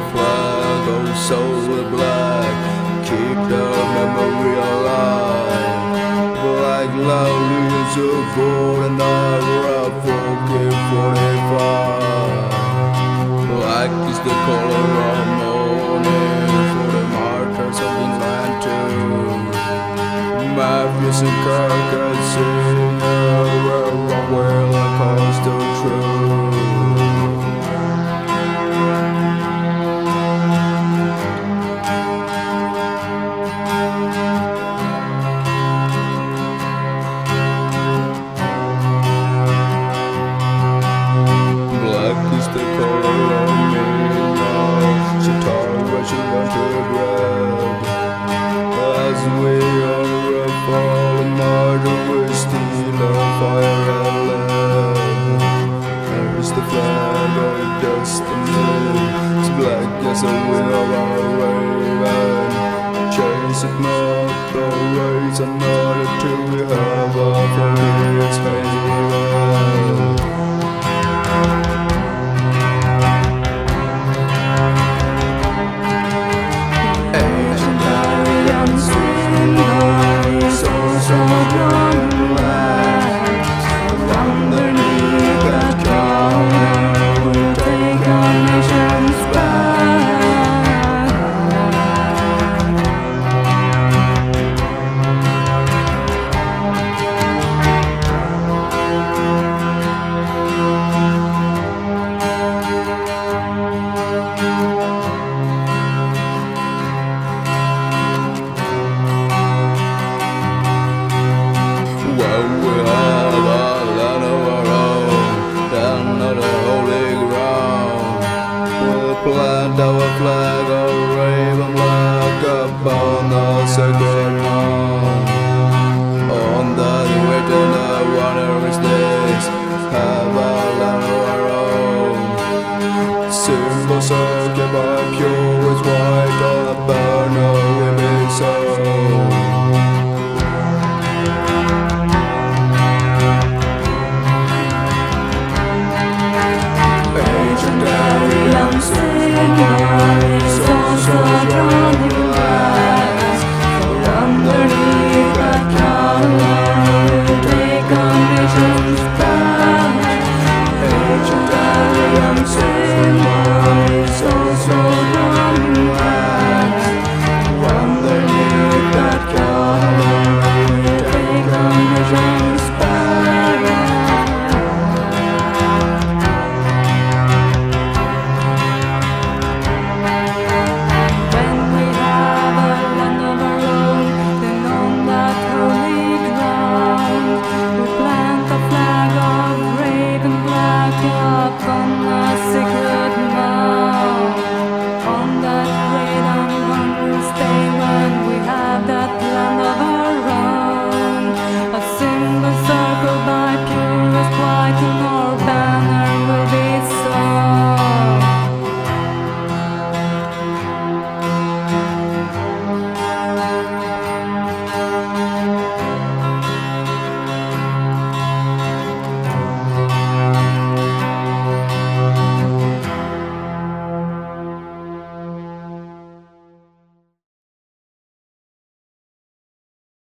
flag, oh so black, keep the memory alive. Black loudly is a golden hour of forgive 45. Black is the color of mourning for the martyrs of England too. Mafias and carcasses are well across as a on a raven. Chains it not, the rays another till we have our plant our flag of raven black upon the sacred mound. On that great and the wondrous days, have a land of our own. Symbols of by pure